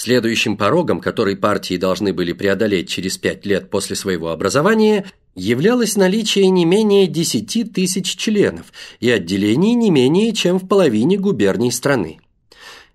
Следующим порогом, который партии должны были преодолеть через пять лет после своего образования, являлось наличие не менее 10 тысяч членов и отделений не менее чем в половине губерний страны.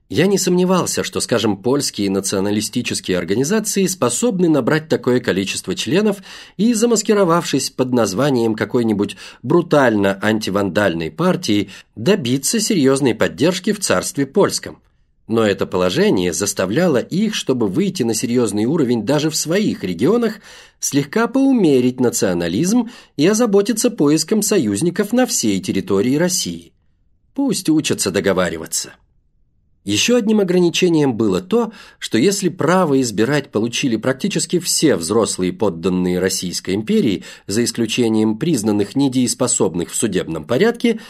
Я не сомневался, что, скажем, польские националистические организации способны набрать такое количество членов и, замаскировавшись под названием какой-нибудь брутально антивандальной партии, добиться серьезной поддержки в царстве польском. Но это положение заставляло их, чтобы выйти на серьезный уровень даже в своих регионах, слегка поумерить национализм и озаботиться поиском союзников на всей территории России. Пусть учатся договариваться. Еще одним ограничением было то, что если право избирать получили практически все взрослые подданные Российской империи, за исключением признанных недееспособных в судебном порядке,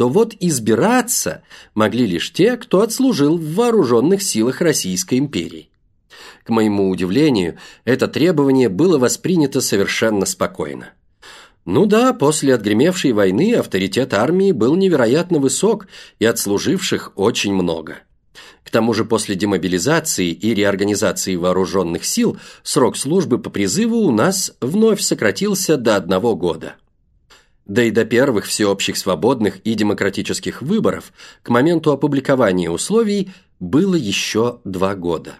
то вот избираться могли лишь те, кто отслужил в вооруженных силах Российской империи. К моему удивлению, это требование было воспринято совершенно спокойно. Ну да, после отгремевшей войны авторитет армии был невероятно высок и отслуживших очень много. К тому же после демобилизации и реорганизации вооруженных сил срок службы по призыву у нас вновь сократился до одного года. Да и до первых всеобщих свободных и демократических выборов к моменту опубликования условий было еще два года.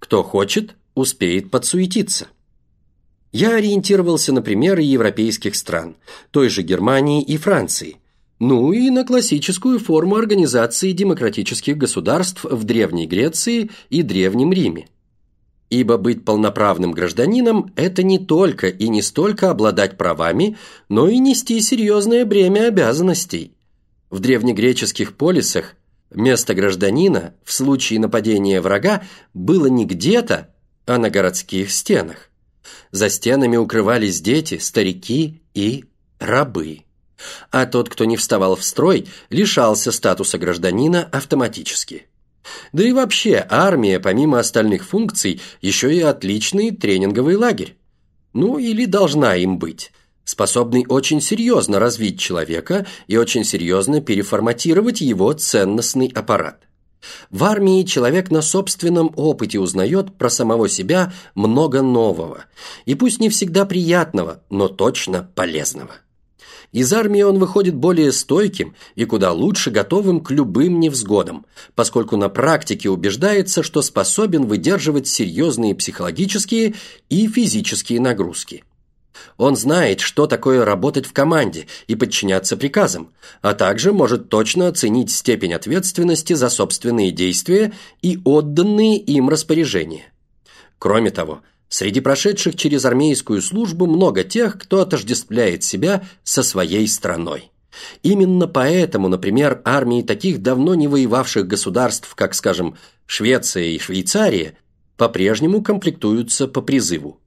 Кто хочет, успеет подсуетиться. Я ориентировался на примеры европейских стран, той же Германии и Франции, ну и на классическую форму организации демократических государств в Древней Греции и Древнем Риме. Ибо быть полноправным гражданином – это не только и не столько обладать правами, но и нести серьезное бремя обязанностей. В древнегреческих полисах место гражданина в случае нападения врага было не где-то, а на городских стенах. За стенами укрывались дети, старики и рабы. А тот, кто не вставал в строй, лишался статуса гражданина автоматически. Да и вообще, армия, помимо остальных функций, еще и отличный тренинговый лагерь. Ну, или должна им быть, способный очень серьезно развить человека и очень серьезно переформатировать его ценностный аппарат. В армии человек на собственном опыте узнает про самого себя много нового, и пусть не всегда приятного, но точно полезного. Из армии он выходит более стойким и куда лучше готовым к любым невзгодам, поскольку на практике убеждается, что способен выдерживать серьезные психологические и физические нагрузки. Он знает, что такое работать в команде и подчиняться приказам, а также может точно оценить степень ответственности за собственные действия и отданные им распоряжения. Кроме того, Среди прошедших через армейскую службу много тех, кто отождествляет себя со своей страной. Именно поэтому, например, армии таких давно не воевавших государств, как, скажем, Швеция и Швейцария, по-прежнему комплектуются по призыву.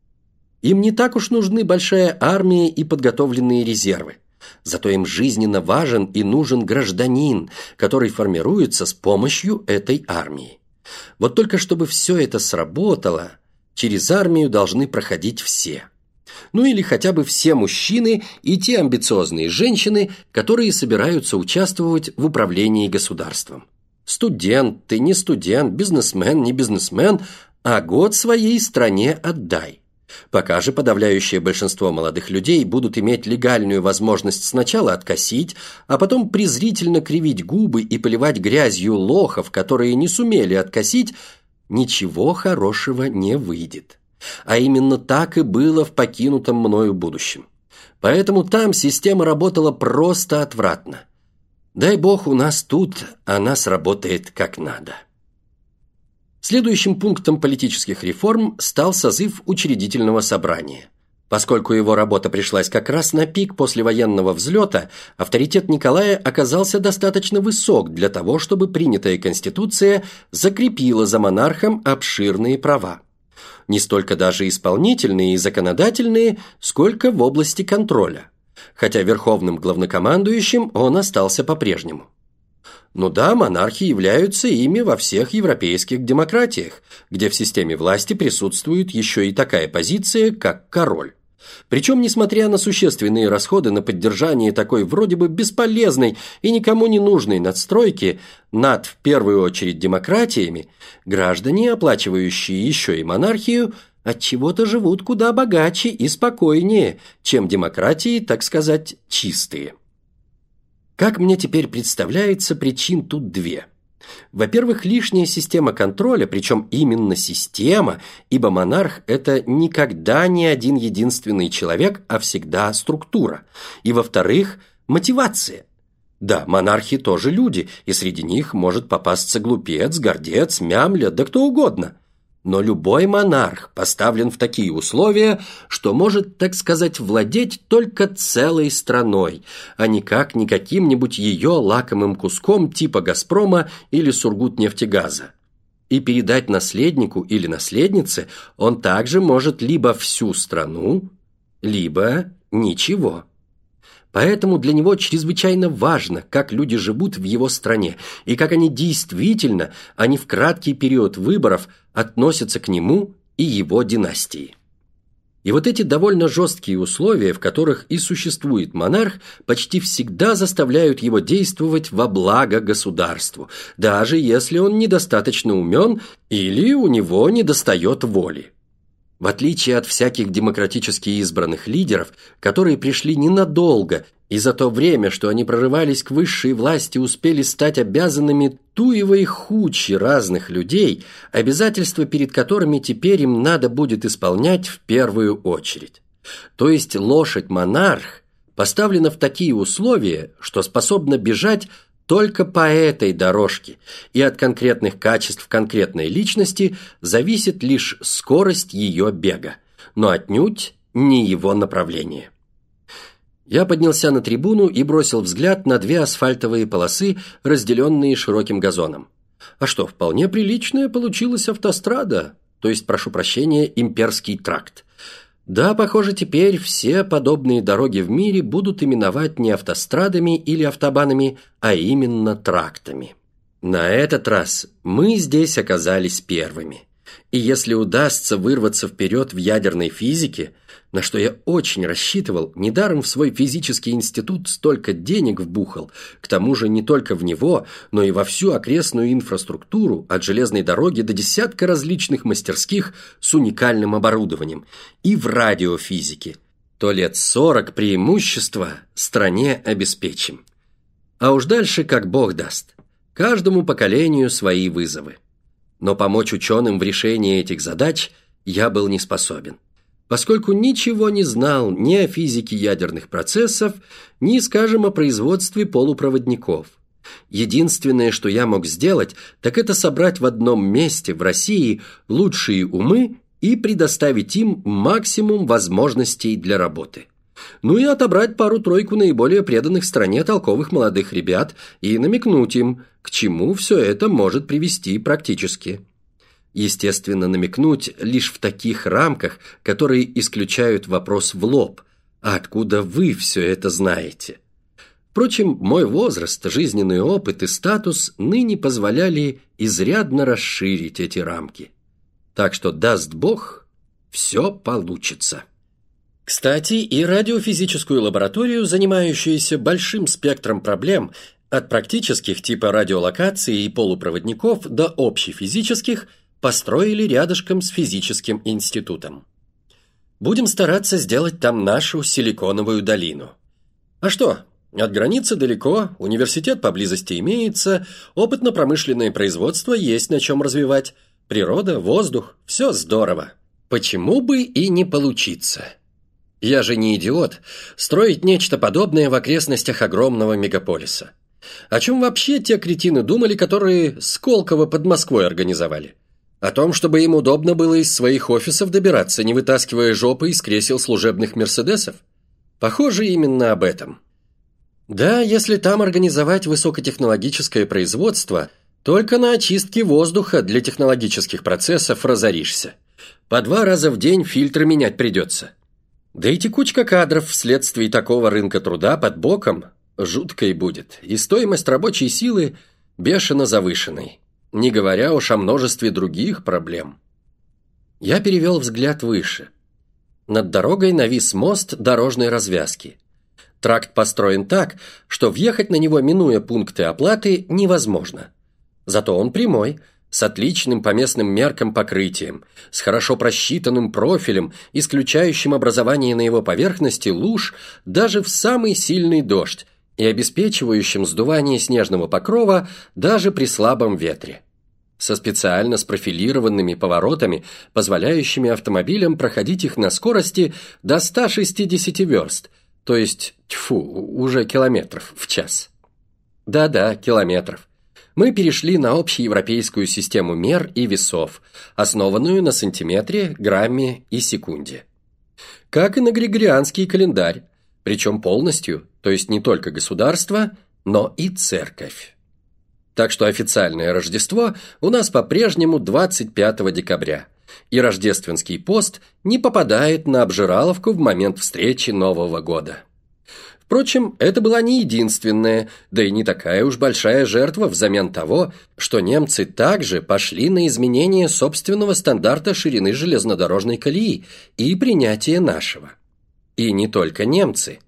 Им не так уж нужны большая армия и подготовленные резервы. Зато им жизненно важен и нужен гражданин, который формируется с помощью этой армии. Вот только чтобы все это сработало – Через армию должны проходить все. Ну или хотя бы все мужчины и те амбициозные женщины, которые собираются участвовать в управлении государством. Студент, ты не студент, бизнесмен, не бизнесмен, а год своей стране отдай. Пока же подавляющее большинство молодых людей будут иметь легальную возможность сначала откосить, а потом презрительно кривить губы и поливать грязью лохов, которые не сумели откосить, ничего хорошего не выйдет. А именно так и было в покинутом мною будущем. Поэтому там система работала просто отвратно. Дай бог у нас тут она сработает как надо. Следующим пунктом политических реформ стал созыв учредительного собрания – Поскольку его работа пришлась как раз на пик послевоенного взлета, авторитет Николая оказался достаточно высок для того, чтобы принятая Конституция закрепила за монархом обширные права. Не столько даже исполнительные и законодательные, сколько в области контроля. Хотя верховным главнокомандующим он остался по-прежнему. Ну да, монархи являются ими во всех европейских демократиях, где в системе власти присутствует еще и такая позиция, как король. Причем, несмотря на существенные расходы на поддержание такой вроде бы бесполезной и никому не нужной надстройки над, в первую очередь, демократиями, граждане, оплачивающие еще и монархию, от чего то живут куда богаче и спокойнее, чем демократии, так сказать, чистые. Как мне теперь представляется, причин тут две – во-первых, лишняя система контроля, причем именно система, ибо монарх – это никогда не один единственный человек, а всегда структура. И во-вторых, мотивация. Да, монархи тоже люди, и среди них может попасться глупец, гордец, мямля, да кто угодно. Но любой монарх поставлен в такие условия, что может, так сказать, владеть только целой страной, а никак не каким-нибудь ее лакомым куском типа «Газпрома» или «Сургутнефтегаза». И передать наследнику или наследнице он также может либо всю страну, либо ничего. Поэтому для него чрезвычайно важно, как люди живут в его стране, и как они действительно, а не в краткий период выборов, относятся к нему и его династии. И вот эти довольно жесткие условия, в которых и существует монарх, почти всегда заставляют его действовать во благо государству, даже если он недостаточно умен или у него недостает воли. В отличие от всяких демократически избранных лидеров, которые пришли ненадолго и за то время, что они прорывались к высшей власти, успели стать обязанными туевой хучи разных людей, обязательства перед которыми теперь им надо будет исполнять в первую очередь. То есть лошадь-монарх поставлена в такие условия, что способна бежать только по этой дорожке, и от конкретных качеств конкретной личности зависит лишь скорость ее бега, но отнюдь не его направление. Я поднялся на трибуну и бросил взгляд на две асфальтовые полосы, разделенные широким газоном. А что, вполне приличная получилась автострада, то есть, прошу прощения, имперский тракт. Да, похоже, теперь все подобные дороги в мире будут именовать не автострадами или автобанами, а именно трактами. На этот раз мы здесь оказались первыми. И если удастся вырваться вперед в ядерной физике, на что я очень рассчитывал, недаром в свой физический институт столько денег вбухал, к тому же не только в него, но и во всю окрестную инфраструктуру, от железной дороги до десятка различных мастерских с уникальным оборудованием, и в радиофизике, то лет сорок преимущества стране обеспечим. А уж дальше как бог даст. Каждому поколению свои вызовы. Но помочь ученым в решении этих задач я был не способен поскольку ничего не знал ни о физике ядерных процессов, ни, скажем, о производстве полупроводников. Единственное, что я мог сделать, так это собрать в одном месте в России лучшие умы и предоставить им максимум возможностей для работы. Ну и отобрать пару-тройку наиболее преданных стране толковых молодых ребят и намекнуть им, к чему все это может привести практически. Естественно, намекнуть лишь в таких рамках, которые исключают вопрос в лоб. А откуда вы все это знаете? Впрочем, мой возраст, жизненный опыт и статус ныне позволяли изрядно расширить эти рамки. Так что, даст Бог, все получится. Кстати, и радиофизическую лабораторию, занимающуюся большим спектром проблем, от практических типа радиолокации и полупроводников до общефизических – построили рядышком с физическим институтом. Будем стараться сделать там нашу силиконовую долину. А что, от границы далеко, университет поблизости имеется, опытно-промышленное производство есть на чем развивать, природа, воздух, все здорово. Почему бы и не получиться? Я же не идиот, строить нечто подобное в окрестностях огромного мегаполиса. О чем вообще те кретины думали, которые Сколково под Москвой организовали? О том, чтобы им удобно было из своих офисов добираться, не вытаскивая жопы из кресел служебных «Мерседесов»? Похоже именно об этом. Да, если там организовать высокотехнологическое производство, только на очистке воздуха для технологических процессов разоришься. По два раза в день фильтры менять придется. Да и текучка кадров вследствие такого рынка труда под боком жуткой будет, и стоимость рабочей силы бешено завышенной не говоря уж о множестве других проблем. Я перевел взгляд выше. Над дорогой навис мост дорожной развязки. Тракт построен так, что въехать на него, минуя пункты оплаты, невозможно. Зато он прямой, с отличным по местным меркам покрытием, с хорошо просчитанным профилем, исключающим образование на его поверхности луж даже в самый сильный дождь и обеспечивающим сдувание снежного покрова даже при слабом ветре. Со специально спрофилированными поворотами, позволяющими автомобилям проходить их на скорости до 160 верст, то есть, тьфу, уже километров в час. Да-да, километров мы перешли на общеевропейскую систему мер и весов, основанную на сантиметре, грамме и секунде. Как и на григорианский календарь, причем полностью, то есть не только государство, но и церковь. Так что официальное Рождество у нас по-прежнему 25 декабря, и рождественский пост не попадает на обжираловку в момент встречи Нового года. Впрочем, это была не единственная, да и не такая уж большая жертва взамен того, что немцы также пошли на изменение собственного стандарта ширины железнодорожной колеи и принятие нашего. И не только немцы.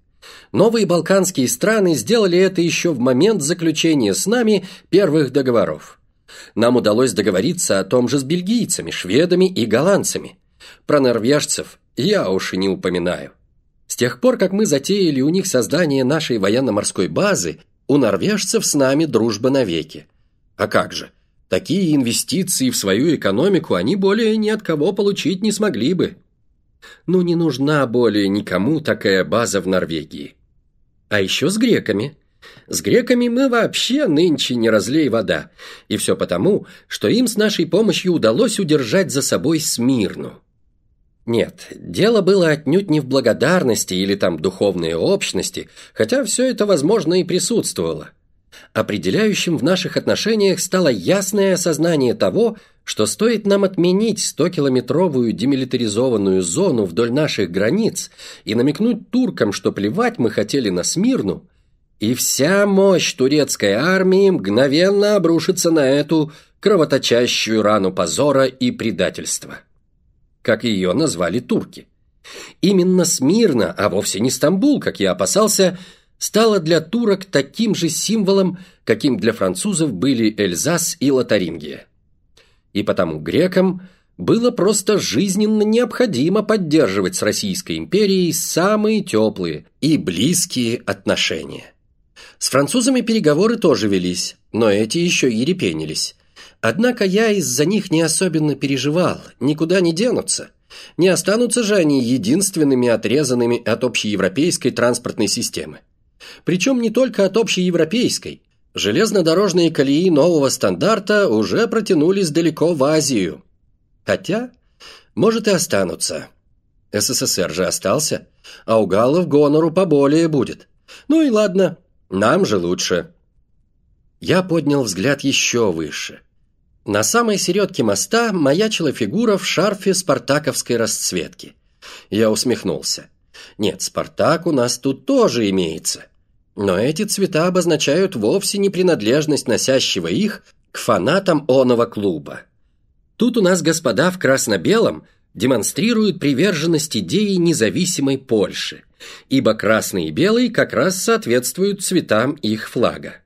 Новые балканские страны сделали это еще в момент заключения с нами первых договоров. Нам удалось договориться о том же с бельгийцами, шведами и голландцами. Про норвежцев я уж и не упоминаю. С тех пор, как мы затеяли у них создание нашей военно-морской базы, у норвежцев с нами дружба навеки. А как же? Такие инвестиции в свою экономику они более ни от кого получить не смогли бы. Ну, не нужна более никому такая база в Норвегии. А еще с греками. С греками мы вообще нынче не разлей вода. И все потому, что им с нашей помощью удалось удержать за собой Смирну. Нет, дело было отнюдь не в благодарности или там духовной общности, хотя все это, возможно, и присутствовало. Определяющим в наших отношениях стало ясное осознание того, что стоит нам отменить 100-километровую демилитаризованную зону вдоль наших границ и намекнуть туркам, что плевать мы хотели на Смирну, и вся мощь турецкой армии мгновенно обрушится на эту кровоточащую рану позора и предательства как ее назвали турки. Именно Смирна, а вовсе не Стамбул, как я опасался, стала для турок таким же символом, каким для французов были Эльзас и Лотарингия. И потому грекам было просто жизненно необходимо поддерживать с Российской империей самые теплые и близкие отношения. С французами переговоры тоже велись, но эти еще и. Однако я из-за них не особенно переживал, никуда не денутся. Не останутся же они единственными отрезанными от общеевропейской транспортной системы. Причем не только от общеевропейской. Железнодорожные колеи нового стандарта уже протянулись далеко в Азию. Хотя, может и останутся. СССР же остался, а у галлов гонору поболее будет. Ну и ладно, нам же лучше. Я поднял взгляд еще выше – на самой середке моста маячила фигура в шарфе спартаковской расцветки. Я усмехнулся. Нет, Спартак у нас тут тоже имеется. Но эти цвета обозначают вовсе не принадлежность носящего их к фанатам оного клуба. Тут у нас господа в красно-белом демонстрируют приверженность идее независимой Польши, ибо красный и белый как раз соответствуют цветам их флага.